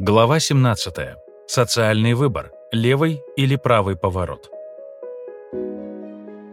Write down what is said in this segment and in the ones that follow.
Глава 17. Социальный выбор. Левый или правый поворот.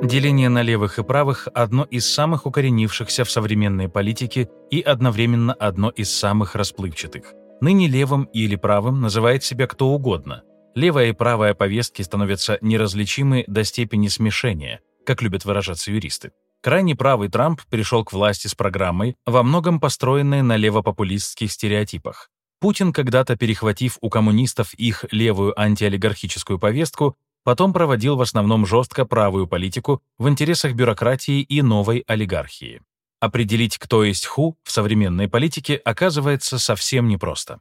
Деление на левых и правых – одно из самых укоренившихся в современной политике и одновременно одно из самых расплывчатых. Ныне левым или правым называет себя кто угодно. Левая и правая повестки становятся неразличимы до степени смешения, как любят выражаться юристы. Крайне правый Трамп пришел к власти с программой, во многом построенной на левопопулистских стереотипах. Путин, когда-то перехватив у коммунистов их левую антиолигархическую повестку, потом проводил в основном жестко правую политику в интересах бюрократии и новой олигархии. Определить, кто есть ху в современной политике, оказывается совсем непросто.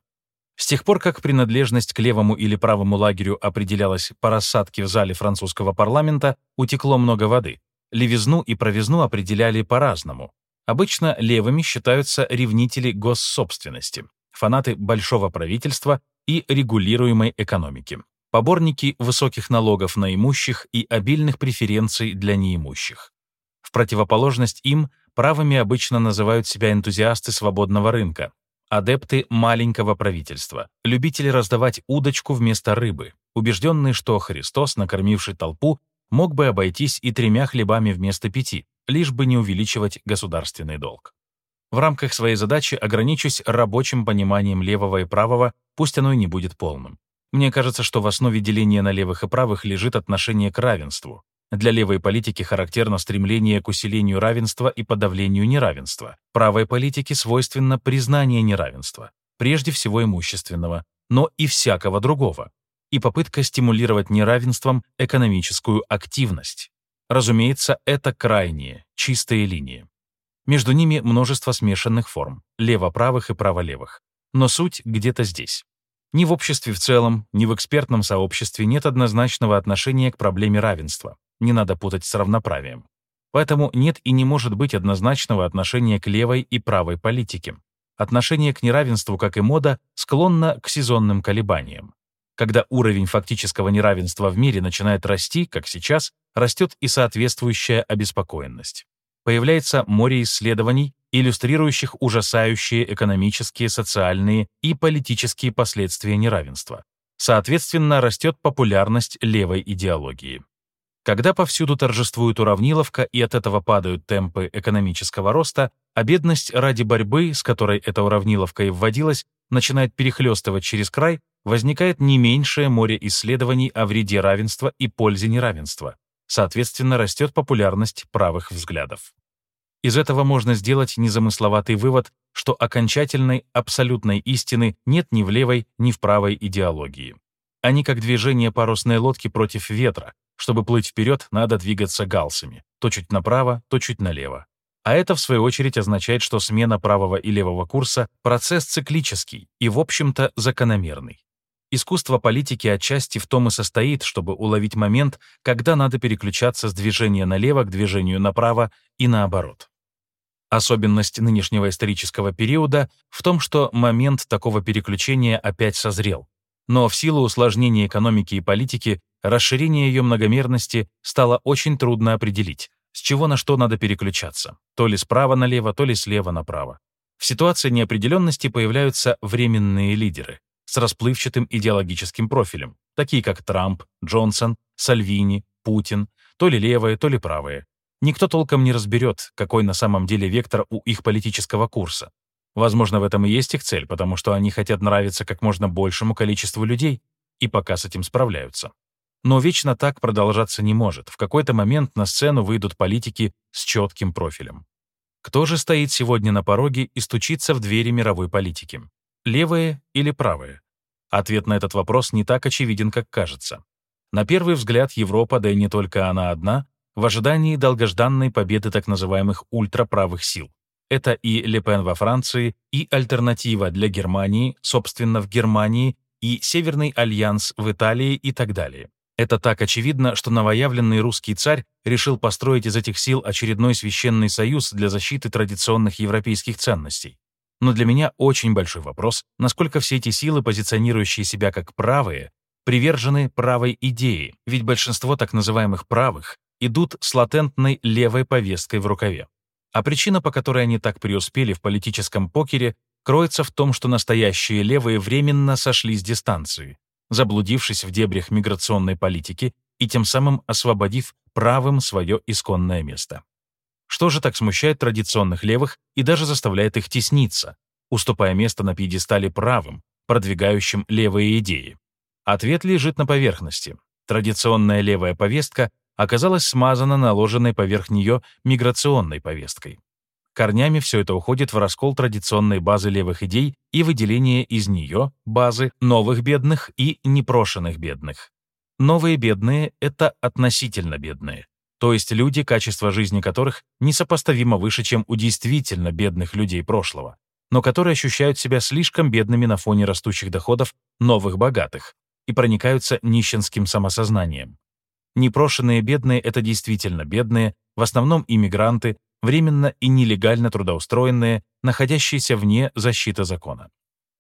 С тех пор, как принадлежность к левому или правому лагерю определялась по рассадке в зале французского парламента, утекло много воды. Левизну и провизну определяли по-разному. Обычно левыми считаются ревнители госсобственности фанаты большого правительства и регулируемой экономики, поборники высоких налогов на имущих и обильных преференций для неимущих. В противоположность им правыми обычно называют себя энтузиасты свободного рынка, адепты маленького правительства, любители раздавать удочку вместо рыбы, убежденные, что Христос, накормивший толпу, мог бы обойтись и тремя хлебами вместо пяти, лишь бы не увеличивать государственный долг. В рамках своей задачи ограничусь рабочим пониманием левого и правого, пусть оно и не будет полным. Мне кажется, что в основе деления на левых и правых лежит отношение к равенству. Для левой политики характерно стремление к усилению равенства и подавлению неравенства. Правой политике свойственно признание неравенства, прежде всего имущественного, но и всякого другого, и попытка стимулировать неравенством экономическую активность. Разумеется, это крайние, чистые линии. Между ними множество смешанных форм, лево-правых и право-левых. Но суть где-то здесь. Ни в обществе в целом, ни в экспертном сообществе нет однозначного отношения к проблеме равенства. Не надо путать с равноправием. Поэтому нет и не может быть однозначного отношения к левой и правой политике. Отношение к неравенству, как и мода, склонно к сезонным колебаниям. Когда уровень фактического неравенства в мире начинает расти, как сейчас, растет и соответствующая обеспокоенность появляется море исследований, иллюстрирующих ужасающие экономические, социальные и политические последствия неравенства. Соответственно, растет популярность левой идеологии. Когда повсюду торжествует уравниловка и от этого падают темпы экономического роста, а бедность ради борьбы, с которой эта уравниловка и вводилась, начинает перехлестывать через край, возникает не меньшее море исследований о вреде равенства и пользе неравенства. Соответственно, растет популярность правых взглядов. Из этого можно сделать незамысловатый вывод, что окончательной, абсолютной истины нет ни в левой, ни в правой идеологии. Они как движение парусной лодки против ветра. Чтобы плыть вперед, надо двигаться галсами. То чуть направо, то чуть налево. А это, в свою очередь, означает, что смена правого и левого курса — процесс циклический и, в общем-то, закономерный. Искусство политики отчасти в том и состоит, чтобы уловить момент, когда надо переключаться с движения налево к движению направо и наоборот. Особенность нынешнего исторического периода в том, что момент такого переключения опять созрел. Но в силу усложнения экономики и политики, расширения ее многомерности стало очень трудно определить, с чего на что надо переключаться, то ли справа налево, то ли слева направо. В ситуации неопределенности появляются временные лидеры, с расплывчатым идеологическим профилем, такие как Трамп, Джонсон, Сальвини, Путин, то ли левые, то ли правые. Никто толком не разберет, какой на самом деле вектор у их политического курса. Возможно, в этом и есть их цель, потому что они хотят нравиться как можно большему количеству людей, и пока с этим справляются. Но вечно так продолжаться не может. В какой-то момент на сцену выйдут политики с четким профилем. Кто же стоит сегодня на пороге и стучится в двери мировой политики? Левые или правые? Ответ на этот вопрос не так очевиден, как кажется. На первый взгляд Европа, да и не только она одна, в ожидании долгожданной победы так называемых ультраправых сил. Это и Лепен во Франции, и альтернатива для Германии, собственно, в Германии, и Северный альянс в Италии и так далее. Это так очевидно, что новоявленный русский царь решил построить из этих сил очередной священный союз для защиты традиционных европейских ценностей. Но для меня очень большой вопрос, насколько все эти силы, позиционирующие себя как правые, привержены правой идее, ведь большинство так называемых правых идут с латентной левой повесткой в рукаве. А причина, по которой они так преуспели в политическом покере, кроется в том, что настоящие левые временно сошли с дистанции, заблудившись в дебрях миграционной политики и тем самым освободив правым свое исконное место. Что же так смущает традиционных левых и даже заставляет их тесниться, уступая место на пьедестале правым, продвигающим левые идеи? Ответ лежит на поверхности. Традиционная левая повестка оказалась смазана наложенной поверх нее миграционной повесткой. Корнями все это уходит в раскол традиционной базы левых идей и выделение из нее базы новых бедных и непрошенных бедных. Новые бедные — это относительно бедные, то есть люди, качество жизни которых несопоставимо выше, чем у действительно бедных людей прошлого, но которые ощущают себя слишком бедными на фоне растущих доходов новых богатых и проникаются нищенским самосознанием. Непрошенные бедные — это действительно бедные, в основном иммигранты, временно и нелегально трудоустроенные, находящиеся вне защиты закона.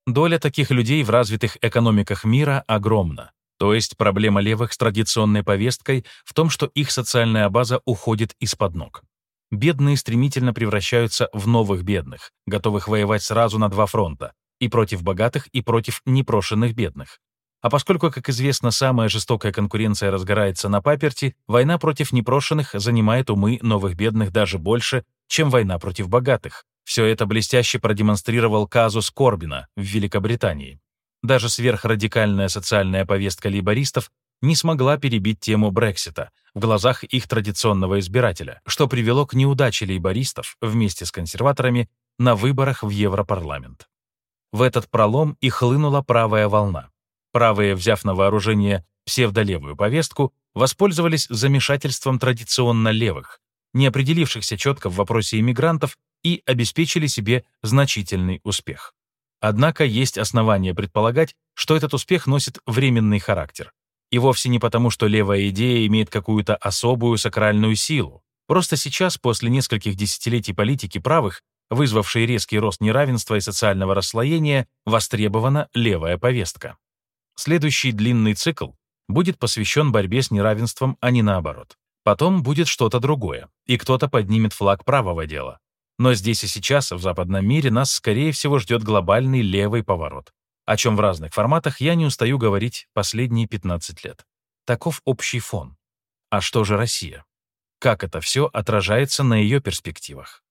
Доля таких людей в развитых экономиках мира огромна. То есть проблема левых с традиционной повесткой в том, что их социальная база уходит из-под ног. Бедные стремительно превращаются в новых бедных, готовых воевать сразу на два фронта — и против богатых, и против непрошенных бедных. А поскольку, как известно, самая жестокая конкуренция разгорается на паперти, война против непрошенных занимает умы новых бедных даже больше, чем война против богатых. Все это блестяще продемонстрировал казус Корбина в Великобритании. Даже сверхрадикальная социальная повестка лейбористов не смогла перебить тему Брексита в глазах их традиционного избирателя, что привело к неудаче лейбористов вместе с консерваторами на выборах в Европарламент. В этот пролом и хлынула правая волна. Правые, взяв на вооружение псевдолевую повестку, воспользовались замешательством традиционно левых, не определившихся четко в вопросе иммигрантов, и обеспечили себе значительный успех. Однако есть основания предполагать, что этот успех носит временный характер. И вовсе не потому, что левая идея имеет какую-то особую сакральную силу. Просто сейчас, после нескольких десятилетий политики правых, вызвавшей резкий рост неравенства и социального расслоения, востребована левая повестка. Следующий длинный цикл будет посвящен борьбе с неравенством, а не наоборот. Потом будет что-то другое, и кто-то поднимет флаг правого дела. Но здесь и сейчас, в западном мире, нас, скорее всего, ждет глобальный левый поворот, о чем в разных форматах я не устаю говорить последние 15 лет. Таков общий фон. А что же Россия? Как это все отражается на ее перспективах?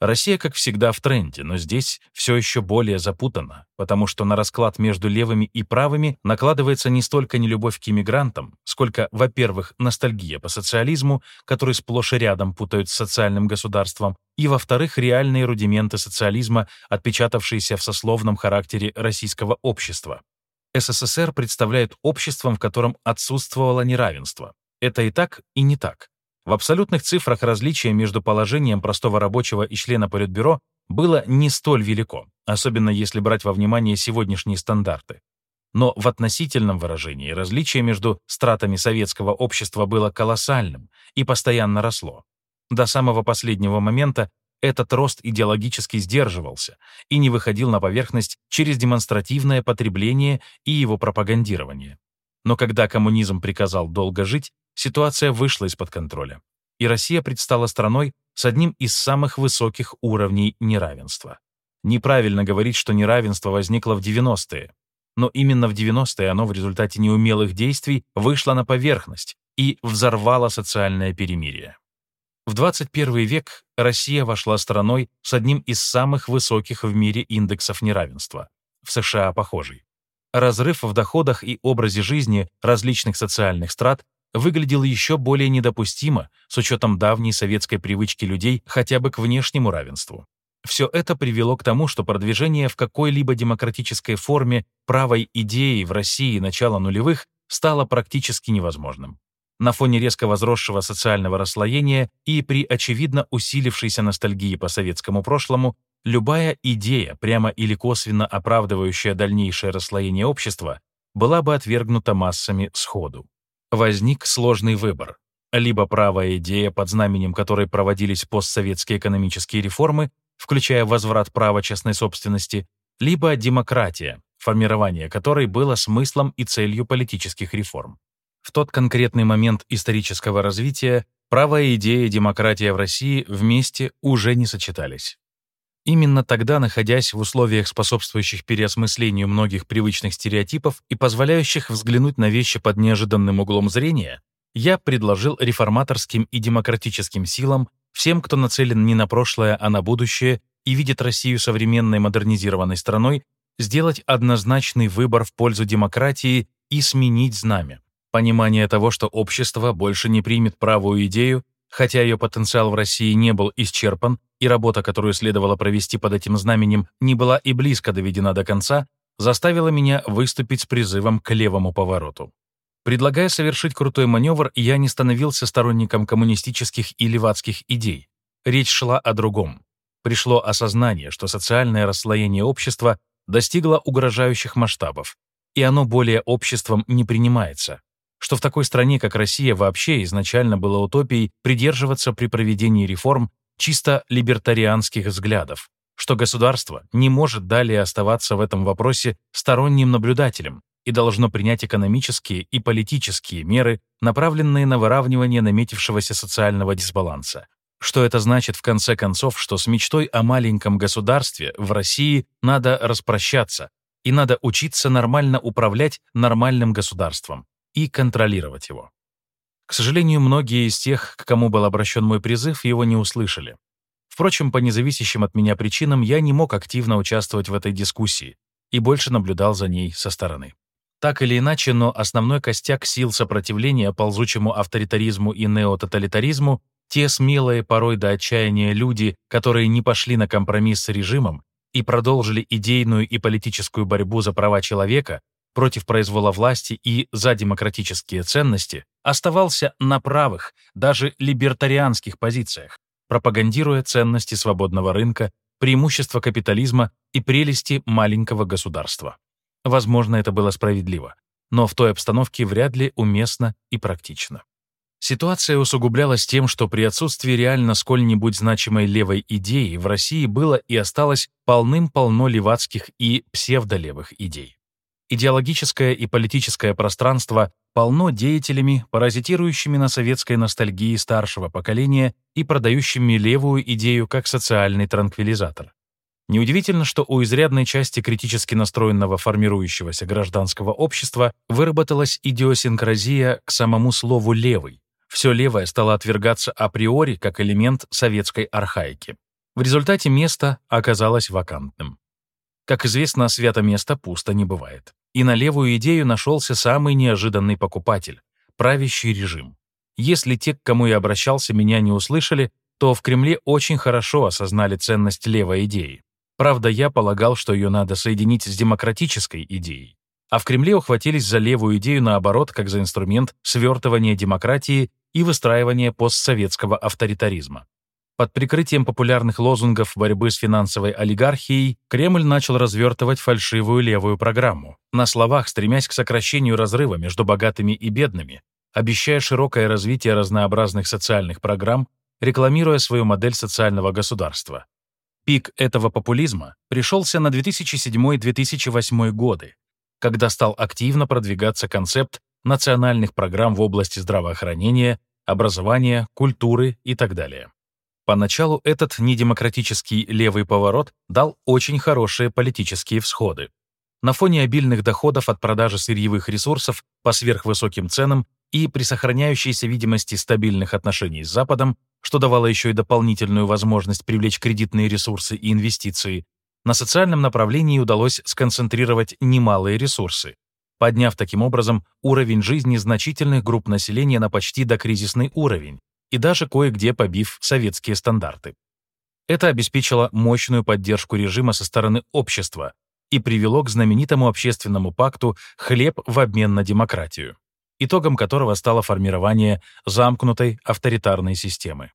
Россия, как всегда, в тренде, но здесь все еще более запутано, потому что на расклад между левыми и правыми накладывается не столько нелюбовь к иммигрантам, сколько, во-первых, ностальгия по социализму, который сплошь и рядом путают с социальным государством, и, во-вторых, реальные рудименты социализма, отпечатавшиеся в сословном характере российского общества. СССР представляет обществом, в котором отсутствовало неравенство. Это и так, и не так. В абсолютных цифрах различие между положением простого рабочего и члена Политбюро было не столь велико, особенно если брать во внимание сегодняшние стандарты. Но в относительном выражении различие между стратами советского общества было колоссальным и постоянно росло. До самого последнего момента этот рост идеологически сдерживался и не выходил на поверхность через демонстративное потребление и его пропагандирование. Но когда коммунизм приказал долго жить, ситуация вышла из-под контроля, и Россия предстала страной с одним из самых высоких уровней неравенства. Неправильно говорить, что неравенство возникло в 90-е, но именно в 90-е оно в результате неумелых действий вышло на поверхность и взорвало социальное перемирие. В 21 век Россия вошла страной с одним из самых высоких в мире индексов неравенства, в США похожий. Разрыв в доходах и образе жизни различных социальных страт выглядело еще более недопустимо с учетом давней советской привычки людей хотя бы к внешнему равенству. Все это привело к тому, что продвижение в какой-либо демократической форме правой идеи в России начала нулевых стало практически невозможным. На фоне резко возросшего социального расслоения и при очевидно усилившейся ностальгии по советскому прошлому, любая идея, прямо или косвенно оправдывающая дальнейшее расслоение общества, была бы отвергнута массами сходу возник сложный выбор. Либо правая идея, под знаменем которой проводились постсоветские экономические реформы, включая возврат права частной собственности, либо демократия, формирование которой было смыслом и целью политических реформ. В тот конкретный момент исторического развития правая идея и демократия в России вместе уже не сочетались. Именно тогда, находясь в условиях, способствующих переосмыслению многих привычных стереотипов и позволяющих взглянуть на вещи под неожиданным углом зрения, я предложил реформаторским и демократическим силам, всем, кто нацелен не на прошлое, а на будущее и видит Россию современной модернизированной страной, сделать однозначный выбор в пользу демократии и сменить знамя. Понимание того, что общество больше не примет правую идею, хотя ее потенциал в России не был исчерпан, и работа, которую следовало провести под этим знаменем, не была и близко доведена до конца, заставила меня выступить с призывом к левому повороту. Предлагая совершить крутой маневр, я не становился сторонником коммунистических и левацких идей. Речь шла о другом. Пришло осознание, что социальное расслоение общества достигло угрожающих масштабов, и оно более обществом не принимается что в такой стране, как Россия, вообще изначально было утопией придерживаться при проведении реформ чисто либертарианских взглядов, что государство не может далее оставаться в этом вопросе сторонним наблюдателем и должно принять экономические и политические меры, направленные на выравнивание наметившегося социального дисбаланса. Что это значит в конце концов, что с мечтой о маленьком государстве в России надо распрощаться и надо учиться нормально управлять нормальным государством и контролировать его. К сожалению, многие из тех, к кому был обращен мой призыв, его не услышали. Впрочем, по независящим от меня причинам я не мог активно участвовать в этой дискуссии и больше наблюдал за ней со стороны. Так или иначе, но основной костяк сил сопротивления ползучему авторитаризму и неототалитаризму, те смелые порой до отчаяния люди, которые не пошли на компромисс с режимом и продолжили идейную и политическую борьбу за права человека, против произвола власти и за демократические ценности, оставался на правых, даже либертарианских позициях, пропагандируя ценности свободного рынка, преимущества капитализма и прелести маленького государства. Возможно, это было справедливо, но в той обстановке вряд ли уместно и практично. Ситуация усугублялась тем, что при отсутствии реально сколь-нибудь значимой левой идеи в России было и осталось полным-полно левацких и псевдолевых идей. Идеологическое и политическое пространство полно деятелями, паразитирующими на советской ностальгии старшего поколения и продающими левую идею как социальный транквилизатор. Неудивительно, что у изрядной части критически настроенного формирующегося гражданского общества выработалась идиосинкразия к самому слову «левый». Все левое стало отвергаться априори как элемент советской архаики. В результате место оказалось вакантным. Как известно, свято место пусто не бывает. И на левую идею нашелся самый неожиданный покупатель — правящий режим. Если те, к кому я обращался, меня не услышали, то в Кремле очень хорошо осознали ценность левой идеи. Правда, я полагал, что ее надо соединить с демократической идеей. А в Кремле ухватились за левую идею, наоборот, как за инструмент свертывания демократии и выстраивания постсоветского авторитаризма. Под прикрытием популярных лозунгов борьбы с финансовой олигархией Кремль начал развертывать фальшивую левую программу, на словах стремясь к сокращению разрыва между богатыми и бедными, обещая широкое развитие разнообразных социальных программ, рекламируя свою модель социального государства. Пик этого популизма пришелся на 2007-2008 годы, когда стал активно продвигаться концепт национальных программ в области здравоохранения, образования, культуры и так далее. Поначалу этот недемократический левый поворот дал очень хорошие политические всходы. На фоне обильных доходов от продажи сырьевых ресурсов по сверхвысоким ценам и при сохраняющейся видимости стабильных отношений с Западом, что давало еще и дополнительную возможность привлечь кредитные ресурсы и инвестиции, на социальном направлении удалось сконцентрировать немалые ресурсы, подняв таким образом уровень жизни значительных групп населения на почти докризисный уровень, и даже кое-где побив советские стандарты. Это обеспечило мощную поддержку режима со стороны общества и привело к знаменитому общественному пакту «Хлеб в обмен на демократию», итогом которого стало формирование замкнутой авторитарной системы.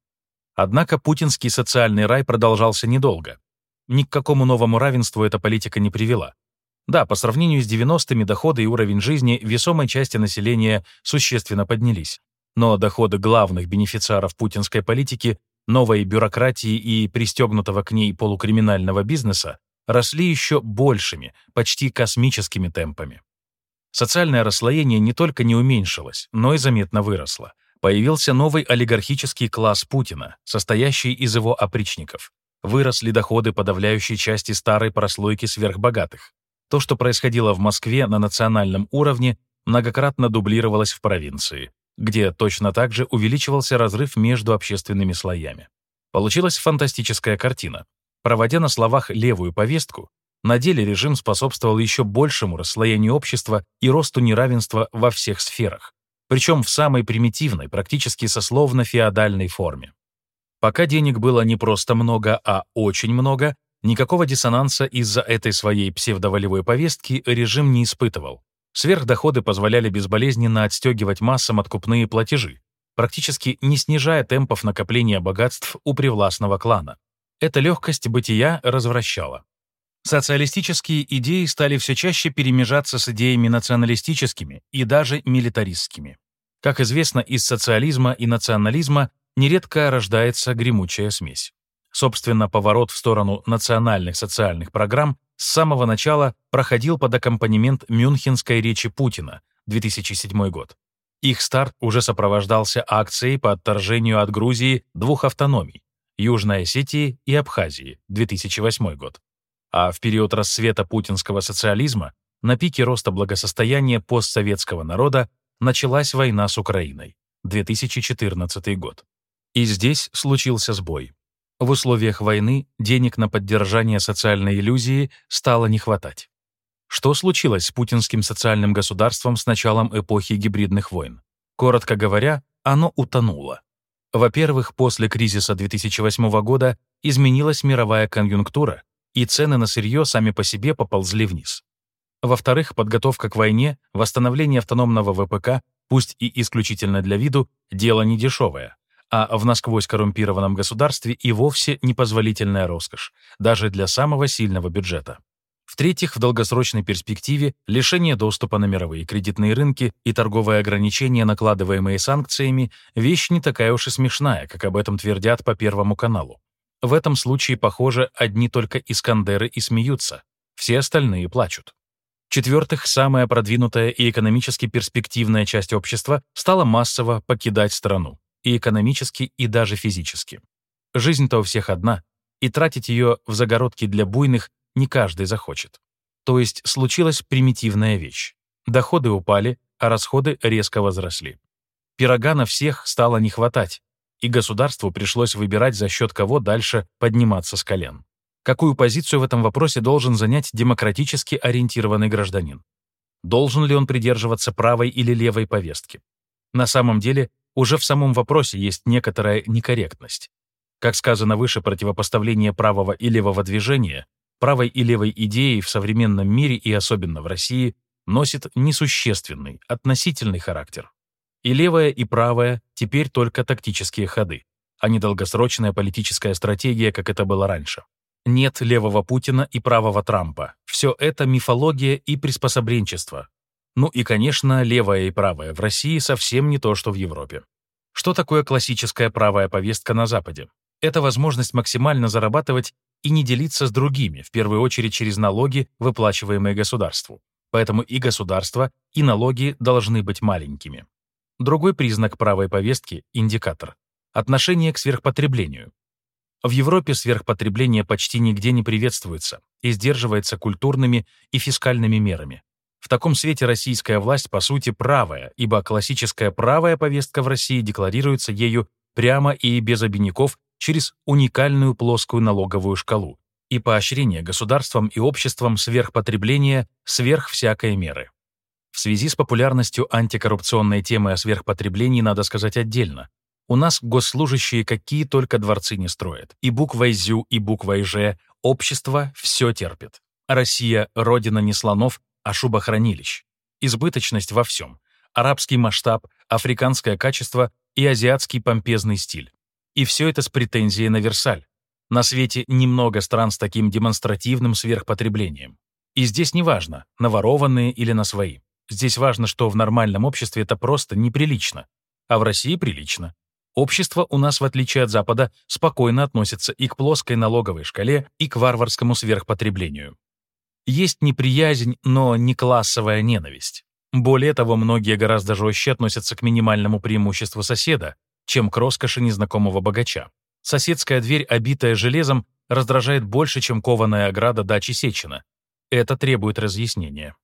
Однако путинский социальный рай продолжался недолго. Ни к какому новому равенству эта политика не привела. Да, по сравнению с 90-ми доходы и уровень жизни весомой части населения существенно поднялись но доходы главных бенефициаров путинской политики, новой бюрократии и пристегнутого к ней полукриминального бизнеса росли еще большими, почти космическими темпами. Социальное расслоение не только не уменьшилось, но и заметно выросло. Появился новый олигархический класс Путина, состоящий из его опричников. выросли доходы подавляющей части старой прослойки сверхбогатых. То, что происходило в Москве на национальном уровне, многократно дублировалось в провинции, где точно так же увеличивался разрыв между общественными слоями. Получилась фантастическая картина. Проводя на словах левую повестку, на деле режим способствовал еще большему расслоению общества и росту неравенства во всех сферах, причем в самой примитивной, практически сословно-феодальной форме. Пока денег было не просто много, а очень много, никакого диссонанса из-за этой своей псевдоволевой повестки режим не испытывал. Сверхдоходы позволяли безболезненно отстегивать массам откупные платежи, практически не снижая темпов накопления богатств у привластного клана. Эта легкость бытия развращала. Социалистические идеи стали все чаще перемежаться с идеями националистическими и даже милитаристскими. Как известно, из социализма и национализма нередко рождается гремучая смесь. Собственно, поворот в сторону национальных социальных программ с самого начала проходил под аккомпанемент Мюнхенской речи Путина, 2007 год. Их старт уже сопровождался акцией по отторжению от Грузии двух автономий – Южной Осетии и Абхазии, 2008 год а в период расцвета путинского социализма на пике роста благосостояния постсоветского народа началась война с Украиной, 2014 год. И здесь случился сбой. В условиях войны денег на поддержание социальной иллюзии стало не хватать. Что случилось с путинским социальным государством с началом эпохи гибридных войн? Коротко говоря, оно утонуло. Во-первых, после кризиса 2008 года изменилась мировая конъюнктура, и цены на сырье сами по себе поползли вниз. Во-вторых, подготовка к войне, восстановление автономного ВПК, пусть и исключительно для виду, дело не дешевое, а в насквозь коррумпированном государстве и вовсе непозволительная роскошь, даже для самого сильного бюджета. В-третьих, в долгосрочной перспективе лишение доступа на мировые кредитные рынки и торговые ограничения, накладываемые санкциями, вещь не такая уж и смешная, как об этом твердят по Первому каналу. В этом случае, похоже, одни только Искандеры и смеются, все остальные плачут. В-четвертых, самая продвинутая и экономически перспективная часть общества стала массово покидать страну, и экономически, и даже физически. Жизнь-то у всех одна, и тратить ее в загородки для буйных не каждый захочет. То есть случилась примитивная вещь. Доходы упали, а расходы резко возросли. Пирога на всех стало не хватать, и государству пришлось выбирать, за счет кого дальше подниматься с колен. Какую позицию в этом вопросе должен занять демократически ориентированный гражданин? Должен ли он придерживаться правой или левой повестки? На самом деле, уже в самом вопросе есть некоторая некорректность. Как сказано выше, противопоставление правого и левого движения, правой и левой идеи в современном мире и особенно в России носит несущественный, относительный характер. И левая, и правая теперь только тактические ходы, а не долгосрочная политическая стратегия, как это было раньше. Нет левого Путина и правого Трампа. Все это мифология и приспособленчество. Ну и, конечно, левая и правая в России совсем не то, что в Европе. Что такое классическая правая повестка на Западе? Это возможность максимально зарабатывать и не делиться с другими, в первую очередь через налоги, выплачиваемые государству. Поэтому и государство, и налоги должны быть маленькими. Другой признак правой повестки — индикатор. Отношение к сверхпотреблению. В Европе сверхпотребление почти нигде не приветствуется и сдерживается культурными и фискальными мерами. В таком свете российская власть, по сути, правая, ибо классическая правая повестка в России декларируется ею прямо и без обиняков через уникальную плоскую налоговую шкалу и поощрение государством и обществом сверхпотребления сверх всякой меры. В связи с популярностью антикоррупционной темы о сверхпотреблении надо сказать отдельно. У нас госслужащие какие только дворцы не строят. И буквой ЗЮ, и буквой Ж общество все терпит. Россия — родина не слонов, а шубохранилищ. Избыточность во всем. Арабский масштаб, африканское качество и азиатский помпезный стиль. И все это с претензией на Версаль. На свете немного стран с таким демонстративным сверхпотреблением. И здесь неважно, наворованные или на свои. Здесь важно, что в нормальном обществе это просто неприлично, а в России прилично. Общество у нас, в отличие от Запада, спокойно относится и к плоской налоговой шкале, и к варварскому сверхпотреблению. Есть неприязнь, но не классовая ненависть. Более того, многие гораздо жестче относятся к минимальному преимуществу соседа, чем к роскоши незнакомого богача. Соседская дверь, обитая железом, раздражает больше, чем кованая ограда дачи Сечина. Это требует разъяснения.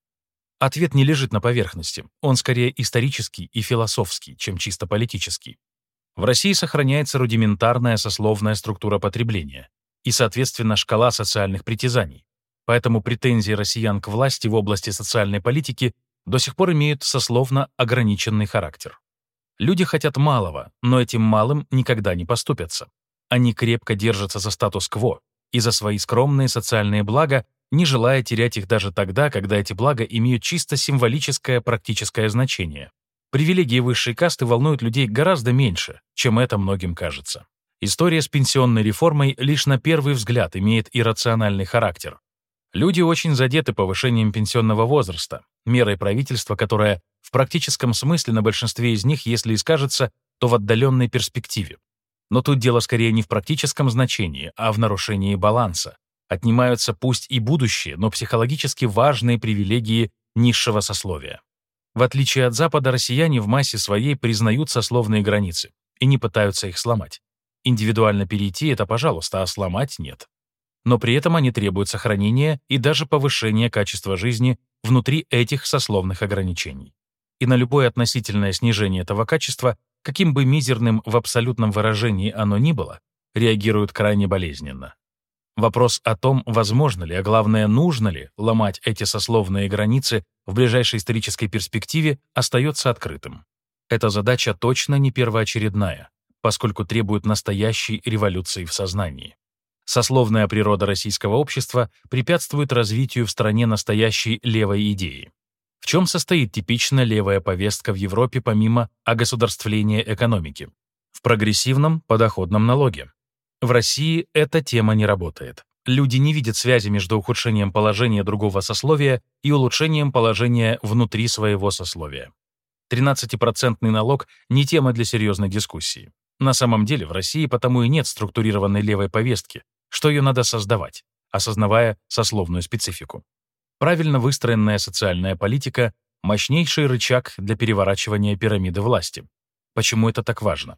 Ответ не лежит на поверхности, он скорее исторический и философский, чем чисто политический. В России сохраняется рудиментарная сословная структура потребления и, соответственно, шкала социальных притязаний. Поэтому претензии россиян к власти в области социальной политики до сих пор имеют сословно ограниченный характер. Люди хотят малого, но этим малым никогда не поступятся. Они крепко держатся за статус-кво и за свои скромные социальные блага, не желая терять их даже тогда, когда эти блага имеют чисто символическое практическое значение. Привилегии высшей касты волнуют людей гораздо меньше, чем это многим кажется. История с пенсионной реформой лишь на первый взгляд имеет иррациональный характер. Люди очень задеты повышением пенсионного возраста, мерой правительства, которая в практическом смысле на большинстве из них, если и скажется, то в отдаленной перспективе. Но тут дело скорее не в практическом значении, а в нарушении баланса. Отнимаются пусть и будущие, но психологически важные привилегии низшего сословия. В отличие от Запада, россияне в массе своей признают сословные границы и не пытаются их сломать. Индивидуально перейти — это пожалуйста, а сломать — нет. Но при этом они требуют сохранения и даже повышения качества жизни внутри этих сословных ограничений. И на любое относительное снижение этого качества, каким бы мизерным в абсолютном выражении оно ни было, реагируют крайне болезненно. Вопрос о том, возможно ли, а главное, нужно ли ломать эти сословные границы в ближайшей исторической перспективе, остается открытым. Эта задача точно не первоочередная, поскольку требует настоящей революции в сознании. Сословная природа российского общества препятствует развитию в стране настоящей левой идеи. В чем состоит типично левая повестка в Европе помимо огосударствления экономики? В прогрессивном подоходном налоге. В России эта тема не работает. Люди не видят связи между ухудшением положения другого сословия и улучшением положения внутри своего сословия. 13% налог — не тема для серьезной дискуссии. На самом деле в России потому и нет структурированной левой повестки, что ее надо создавать, осознавая сословную специфику. Правильно выстроенная социальная политика — мощнейший рычаг для переворачивания пирамиды власти. Почему это так важно?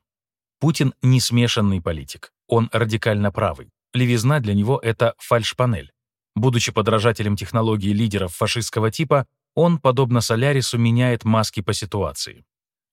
Путин — не смешанный политик, он радикально правый. Левизна для него — это фальшпанель. Будучи подражателем технологии лидеров фашистского типа, он, подобно Солярису, меняет маски по ситуации.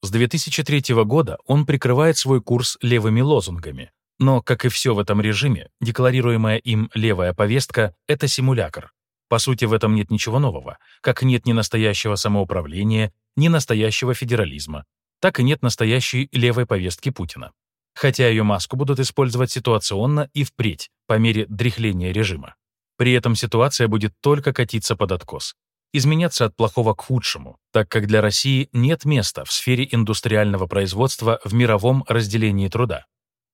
С 2003 года он прикрывает свой курс левыми лозунгами. Но, как и все в этом режиме, декларируемая им левая повестка — это симулякр, по сути, в этом нет ничего нового, как нет ни настоящего самоуправления, ни настоящего федерализма, так и нет настоящей левой повестки Путина. Хотя ее маску будут использовать ситуационно и впредь, по мере дряхления режима. При этом ситуация будет только катиться под откос, изменяться от плохого к худшему, так как для России нет места в сфере индустриального производства в мировом разделении труда.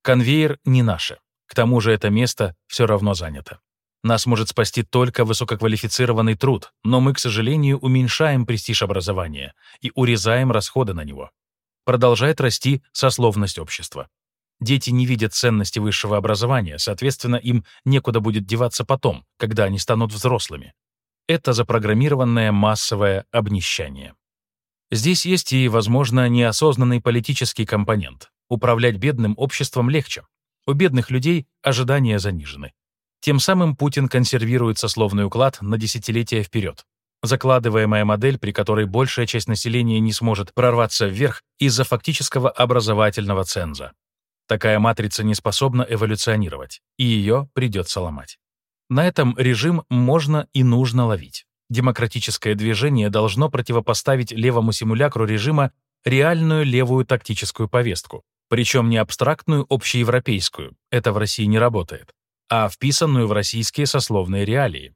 Конвейер не наше. К тому же это место все равно занято. Нас может спасти только высококвалифицированный труд, но мы, к сожалению, уменьшаем престиж образования и урезаем расходы на него. Продолжает расти сословность общества. Дети не видят ценности высшего образования, соответственно, им некуда будет деваться потом, когда они станут взрослыми. Это запрограммированное массовое обнищание. Здесь есть и, возможно, неосознанный политический компонент. Управлять бедным обществом легче. У бедных людей ожидания занижены. Тем самым Путин консервирует сословный уклад на десятилетия вперед. Закладываемая модель, при которой большая часть населения не сможет прорваться вверх из-за фактического образовательного ценза. Такая матрица не способна эволюционировать, и ее придется ломать. На этом режим можно и нужно ловить. Демократическое движение должно противопоставить левому симулякру режима реальную левую тактическую повестку, причем не абстрактную общеевропейскую, это в России не работает, а вписанную в российские сословные реалии.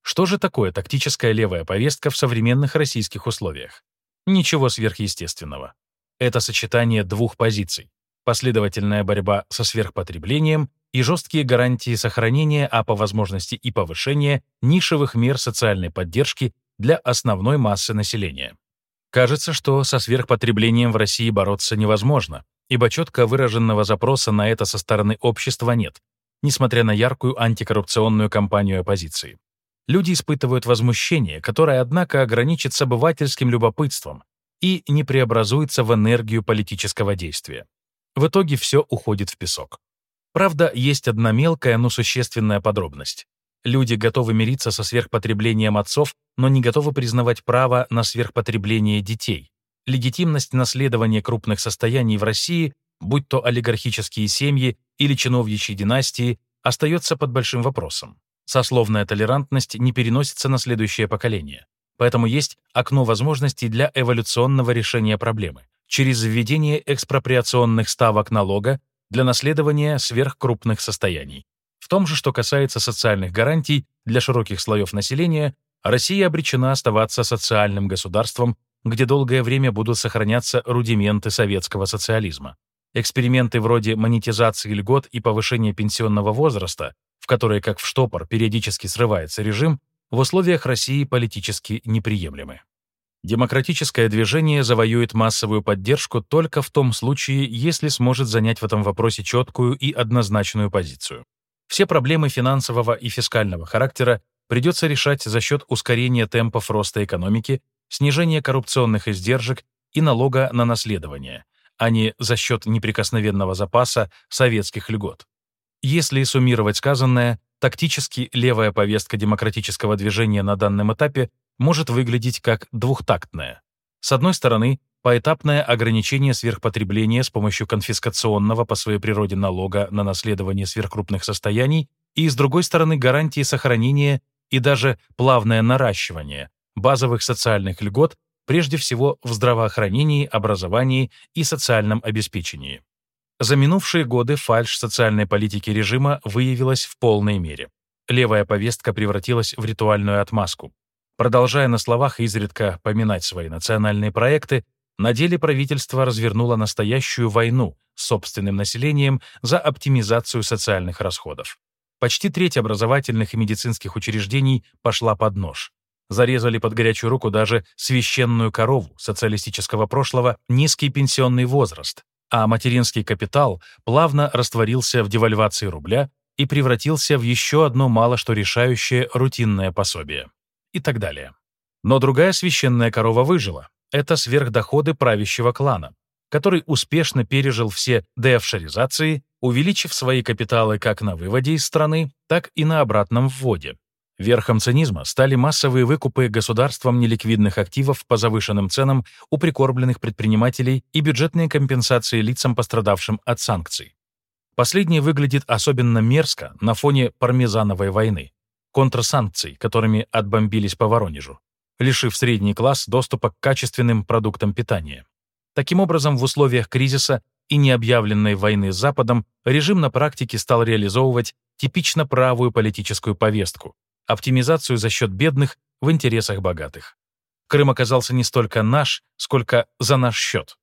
Что же такое тактическая левая повестка в современных российских условиях? Ничего сверхъестественного. Это сочетание двух позиций. Последовательная борьба со сверхпотреблением и жесткие гарантии сохранения, а по возможности и повышения нишевых мер социальной поддержки для основной массы населения. Кажется, что со сверхпотреблением в России бороться невозможно, ибо четко выраженного запроса на это со стороны общества нет, несмотря на яркую антикоррупционную кампанию оппозиции. Люди испытывают возмущение, которое, однако, ограничится обывательским любопытством и не преобразуется в энергию политического действия. В итоге все уходит в песок. Правда, есть одна мелкая, но существенная подробность. Люди готовы мириться со сверхпотреблением отцов, но не готовы признавать право на сверхпотребление детей. Легитимность наследования крупных состояний в России, будь то олигархические семьи или чиновничьи династии, остается под большим вопросом. Сословная толерантность не переносится на следующее поколение. Поэтому есть окно возможностей для эволюционного решения проблемы через введение экспроприационных ставок налога для наследования сверхкрупных состояний. В том же, что касается социальных гарантий для широких слоев населения, Россия обречена оставаться социальным государством, где долгое время будут сохраняться рудименты советского социализма. Эксперименты вроде монетизации льгот и повышения пенсионного возраста, в которые, как в штопор, периодически срывается режим, в условиях России политически неприемлемы. Демократическое движение завоюет массовую поддержку только в том случае, если сможет занять в этом вопросе четкую и однозначную позицию. Все проблемы финансового и фискального характера придется решать за счет ускорения темпов роста экономики, снижения коррупционных издержек и налога на наследование, а не за счет неприкосновенного запаса советских льгот. Если суммировать сказанное, тактически левая повестка демократического движения на данном этапе может выглядеть как двухтактная. С одной стороны, поэтапное ограничение сверхпотребления с помощью конфискационного по своей природе налога на наследование сверхкрупных состояний и, с другой стороны, гарантии сохранения и даже плавное наращивание базовых социальных льгот прежде всего в здравоохранении, образовании и социальном обеспечении. За минувшие годы фальшь социальной политики режима выявилась в полной мере. Левая повестка превратилась в ритуальную отмазку. Продолжая на словах изредка поминать свои национальные проекты, на деле правительство развернуло настоящую войну с собственным населением за оптимизацию социальных расходов. Почти треть образовательных и медицинских учреждений пошла под нож зарезали под горячую руку даже священную корову социалистического прошлого низкий пенсионный возраст, а материнский капитал плавно растворился в девальвации рубля и превратился в еще одно мало что решающее рутинное пособие. И так далее. Но другая священная корова выжила. Это сверхдоходы правящего клана, который успешно пережил все деофшоризации, увеличив свои капиталы как на выводе из страны, так и на обратном вводе, Верхом цинизма стали массовые выкупы государством неликвидных активов по завышенным ценам у прикормленных предпринимателей и бюджетные компенсации лицам, пострадавшим от санкций. Последнее выглядит особенно мерзко на фоне пармезановой войны, контрсанкций, которыми отбомбились по Воронежу, лишив средний класс доступа к качественным продуктам питания. Таким образом, в условиях кризиса и необъявленной войны с Западом режим на практике стал реализовывать типично правую политическую повестку, оптимизацию за счет бедных в интересах богатых. Крым оказался не столько наш, сколько за наш счет.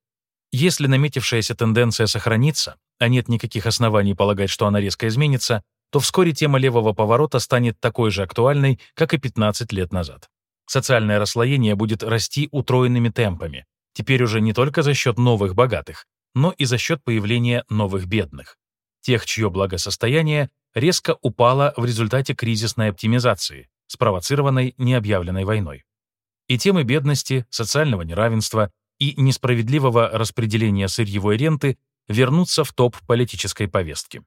Если наметившаяся тенденция сохранится, а нет никаких оснований полагать, что она резко изменится, то вскоре тема левого поворота станет такой же актуальной, как и 15 лет назад. Социальное расслоение будет расти утроенными темпами, теперь уже не только за счет новых богатых, но и за счет появления новых бедных, тех, чье благосостояние резко упала в результате кризисной оптимизации, спровоцированной необъявленной войной. И темы бедности, социального неравенства и несправедливого распределения сырьевой ренты вернутся в топ политической повестки.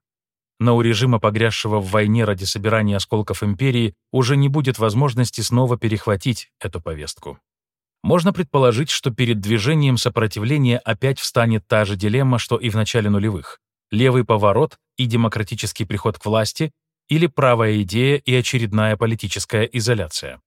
Но у режима, погрязшего в войне ради собирания осколков империи, уже не будет возможности снова перехватить эту повестку. Можно предположить, что перед движением сопротивления опять встанет та же дилемма, что и в начале нулевых левый поворот и демократический приход к власти или правая идея и очередная политическая изоляция.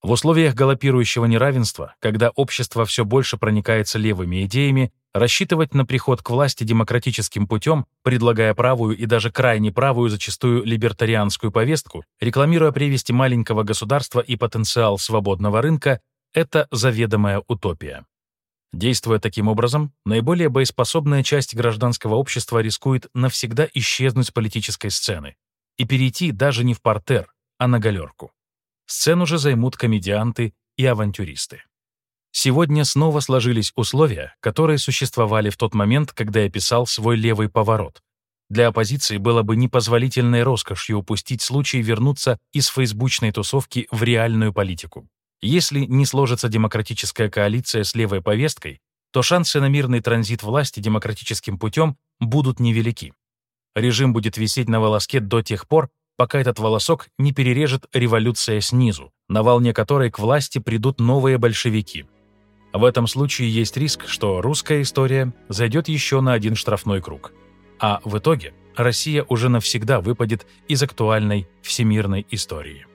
В условиях галопирующего неравенства, когда общество все больше проникается левыми идеями, рассчитывать на приход к власти демократическим путем, предлагая правую и даже крайне правую, зачастую либертарианскую повестку, рекламируя прелести маленького государства и потенциал свободного рынка, это заведомая утопия. Действуя таким образом, наиболее боеспособная часть гражданского общества рискует навсегда исчезнуть с политической сцены и перейти даже не в портер, а на галерку. Сцену же займут комедианты и авантюристы. Сегодня снова сложились условия, которые существовали в тот момент, когда я писал свой левый поворот. Для оппозиции было бы непозволительной роскошью упустить случай вернуться из фейсбучной тусовки в реальную политику. Если не сложится демократическая коалиция с левой повесткой, то шансы на мирный транзит власти демократическим путем будут невелики. Режим будет висеть на волоске до тех пор, пока этот волосок не перережет революция снизу, на волне которой к власти придут новые большевики. В этом случае есть риск, что русская история зайдет еще на один штрафной круг. А в итоге Россия уже навсегда выпадет из актуальной всемирной истории.